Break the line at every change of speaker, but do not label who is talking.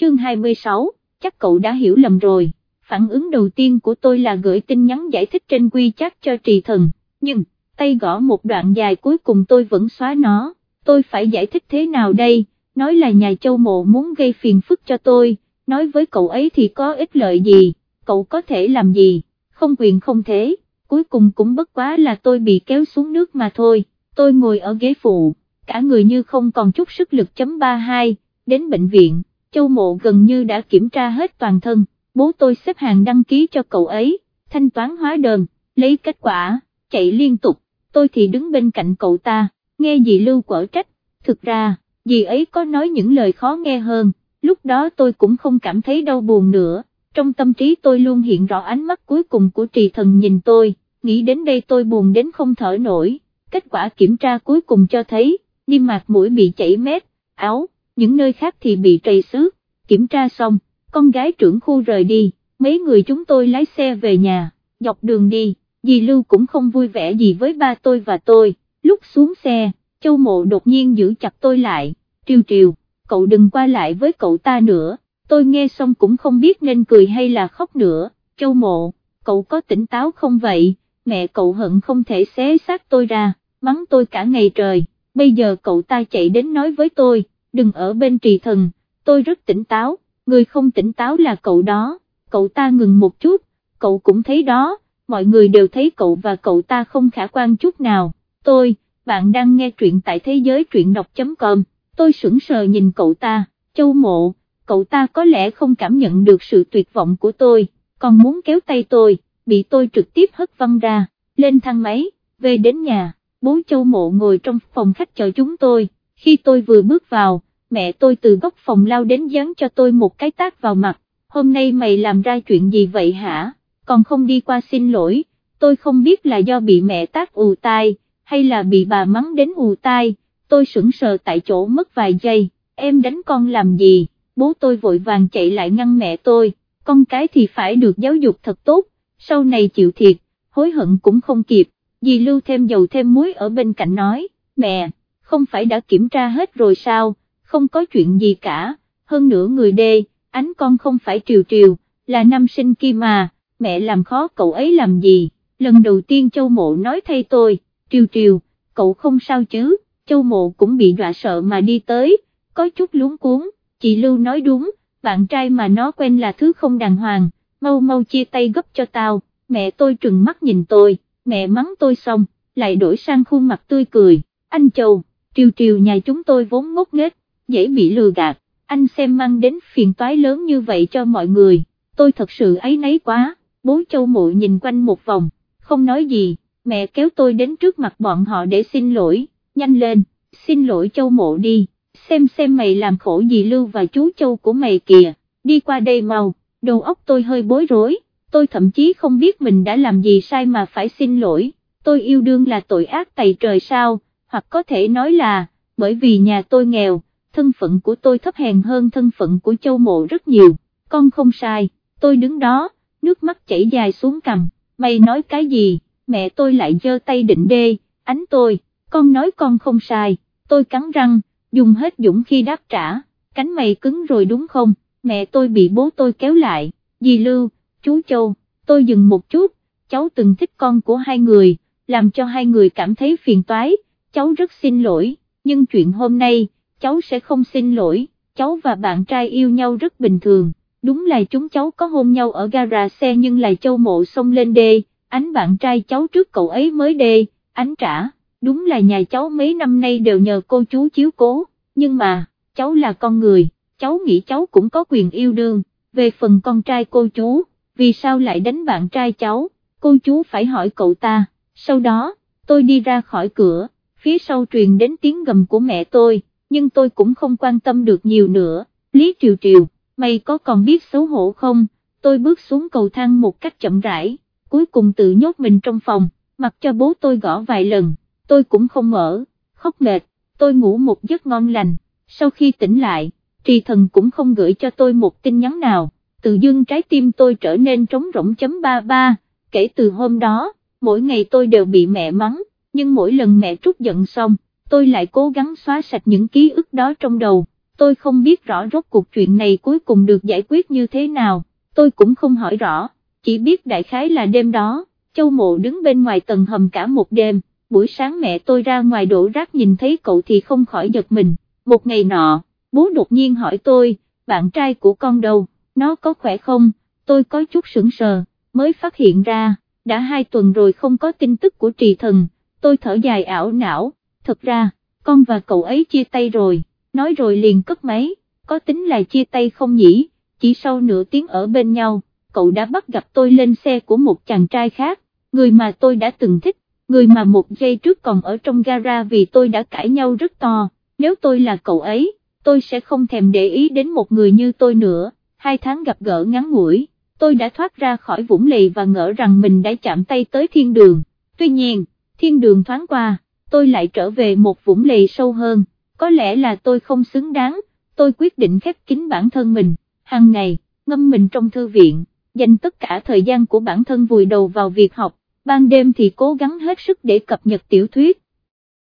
chương 26, chắc cậu đã hiểu lầm rồi, phản ứng đầu tiên của tôi là gửi tin nhắn giải thích trên quy chắc cho trì thần, nhưng, tay gõ một đoạn dài cuối cùng tôi vẫn xóa nó, tôi phải giải thích thế nào đây, nói là nhà châu mộ muốn gây phiền phức cho tôi, nói với cậu ấy thì có ích lợi gì, cậu có thể làm gì, không quyền không thế, cuối cùng cũng bất quá là tôi bị kéo xuống nước mà thôi, tôi ngồi ở ghế phụ, cả người như không còn chút sức lực chấm 32, đến bệnh viện, châu mộ gần như đã kiểm tra hết toàn thân, bố tôi xếp hàng đăng ký cho cậu ấy, thanh toán hóa đơn, lấy kết quả, chạy liên tục, tôi thì đứng bên cạnh cậu ta, nghe dì Lưu quở trách, thực ra, dì ấy có nói những lời khó nghe hơn, lúc đó tôi cũng không cảm thấy đau buồn nữa, trong tâm trí tôi luôn hiện rõ ánh mắt cuối cùng của trì thần nhìn tôi, nghĩ đến đây tôi buồn đến không thở nổi, kết quả kiểm tra cuối cùng cho thấy, niêm mạc mũi bị chảy mét, áo, những nơi khác thì bị trầy xước, kiểm tra xong, con gái trưởng khu rời đi, mấy người chúng tôi lái xe về nhà, dọc đường đi, dì Lưu cũng không vui vẻ gì với ba tôi và tôi, lúc xuống xe, châu mộ đột nhiên giữ chặt tôi lại, triều triều, cậu đừng qua lại với cậu ta nữa, tôi nghe xong cũng không biết nên cười hay là khóc nữa, châu mộ, cậu có tỉnh táo không vậy, mẹ cậu hận không thể xé xác tôi ra, mắng tôi cả ngày trời, bây giờ cậu ta chạy đến nói với tôi, đừng ở bên trì thần, tôi rất tỉnh táo, người không tỉnh táo là cậu đó, cậu ta ngừng một chút, cậu cũng thấy đó, mọi người đều thấy cậu và cậu ta không khả quan chút nào, tôi, bạn đang nghe truyện tại thế giới truyện đọc.com, tôi sững sờ nhìn cậu ta, châu mộ, cậu ta có lẽ không cảm nhận được sự tuyệt vọng của tôi, còn muốn kéo tay tôi, bị tôi trực tiếp hất văng ra, lên thang máy, về đến nhà, bố châu mộ ngồi trong phòng khách chờ chúng tôi, khi tôi vừa bước vào, mẹ tôi từ góc phòng lao đến dán cho tôi một cái tác vào mặt, hôm nay mày làm ra chuyện gì vậy hả, còn không đi qua xin lỗi, tôi không biết là do bị mẹ tác ù tai, hay là bị bà mắng đến ù tai, tôi sững sờ tại chỗ mất vài giây, em đánh con làm gì, bố tôi vội vàng chạy lại ngăn mẹ tôi, con cái thì phải được giáo dục thật tốt, sau này chịu thiệt, hối hận cũng không kịp, dì lưu thêm dầu thêm muối ở bên cạnh nói, mẹ, không phải đã kiểm tra hết rồi sao, không có chuyện gì cả, hơn nữa người đê, ánh con không phải triều triều, là nam sinh kia mà, mẹ làm khó cậu ấy làm gì, lần đầu tiên châu mộ nói thay tôi, triều triều, cậu không sao chứ, châu mộ cũng bị dọa sợ mà đi tới, có chút luống cuốn, chị Lưu nói đúng, bạn trai mà nó quen là thứ không đàng hoàng, mau mau chia tay gấp cho tao, mẹ tôi trừng mắt nhìn tôi, mẹ mắng tôi xong, lại đổi sang khuôn mặt tươi cười, anh Châu, triều triều nhà chúng tôi vốn ngốc nghếch, dễ bị lừa gạt, anh xem mang đến phiền toái lớn như vậy cho mọi người, tôi thật sự ấy nấy quá, bố Châu mộ nhìn quanh một vòng, không nói gì, mẹ kéo tôi đến trước mặt bọn họ để xin lỗi, nhanh lên, xin lỗi Châu mộ đi, xem xem mày làm khổ gì Lưu và chú Châu của mày kìa, đi qua đây mau, đầu óc tôi hơi bối rối, tôi thậm chí không biết mình đã làm gì sai mà phải xin lỗi, tôi yêu đương là tội ác tày trời sao, hoặc có thể nói là, bởi vì nhà tôi nghèo, thân phận của tôi thấp hèn hơn thân phận của Châu Mộ rất nhiều, con không sai, tôi đứng đó, nước mắt chảy dài xuống cằm, mày nói cái gì, mẹ tôi lại giơ tay định đê, ánh tôi, con nói con không sai, tôi cắn răng, dùng hết dũng khi đáp trả, cánh mày cứng rồi đúng không, mẹ tôi bị bố tôi kéo lại, dì Lưu, chú Châu, tôi dừng một chút, cháu từng thích con của hai người, làm cho hai người cảm thấy phiền toái, cháu rất xin lỗi, nhưng chuyện hôm nay, cháu sẽ không xin lỗi, cháu và bạn trai yêu nhau rất bình thường, đúng là chúng cháu có hôn nhau ở gara xe nhưng là Châu Mộ xông lên đê, ánh bạn trai cháu trước cậu ấy mới đê, ánh trả. Đúng là nhà cháu mấy năm nay đều nhờ cô chú chiếu cố, nhưng mà, cháu là con người, cháu nghĩ cháu cũng có quyền yêu đương, về phần con trai cô chú, vì sao lại đánh bạn trai cháu, cô chú phải hỏi cậu ta, sau đó, tôi đi ra khỏi cửa, phía sau truyền đến tiếng gầm của mẹ tôi, nhưng tôi cũng không quan tâm được nhiều nữa, Lý Triều Triều, mày có còn biết xấu hổ không, tôi bước xuống cầu thang một cách chậm rãi, cuối cùng tự nhốt mình trong phòng, mặc cho bố tôi gõ vài lần tôi cũng không mở, khóc mệt, tôi ngủ một giấc ngon lành, sau khi tỉnh lại, trì thần cũng không gửi cho tôi một tin nhắn nào, tự dưng trái tim tôi trở nên trống rỗng chấm ba ba, kể từ hôm đó, mỗi ngày tôi đều bị mẹ mắng, nhưng mỗi lần mẹ trút giận xong, tôi lại cố gắng xóa sạch những ký ức đó trong đầu, tôi không biết rõ rốt cuộc chuyện này cuối cùng được giải quyết như thế nào, tôi cũng không hỏi rõ, chỉ biết đại khái là đêm đó, châu mộ đứng bên ngoài tầng hầm cả một đêm, buổi sáng mẹ tôi ra ngoài đổ rác nhìn thấy cậu thì không khỏi giật mình, một ngày nọ, bố đột nhiên hỏi tôi, bạn trai của con đâu, nó có khỏe không, tôi có chút sững sờ, mới phát hiện ra, đã hai tuần rồi không có tin tức của trì thần, tôi thở dài ảo não, thật ra, con và cậu ấy chia tay rồi, nói rồi liền cất máy, có tính là chia tay không nhỉ, chỉ sau nửa tiếng ở bên nhau, cậu đã bắt gặp tôi lên xe của một chàng trai khác, người mà tôi đã từng thích, người mà một giây trước còn ở trong gara vì tôi đã cãi nhau rất to, nếu tôi là cậu ấy, tôi sẽ không thèm để ý đến một người như tôi nữa, hai tháng gặp gỡ ngắn ngủi, tôi đã thoát ra khỏi vũng lì và ngỡ rằng mình đã chạm tay tới thiên đường, tuy nhiên, thiên đường thoáng qua, tôi lại trở về một vũng lầy sâu hơn, có lẽ là tôi không xứng đáng, tôi quyết định khép kín bản thân mình, hàng ngày, ngâm mình trong thư viện, dành tất cả thời gian của bản thân vùi đầu vào việc học, ban đêm thì cố gắng hết sức để cập nhật tiểu thuyết,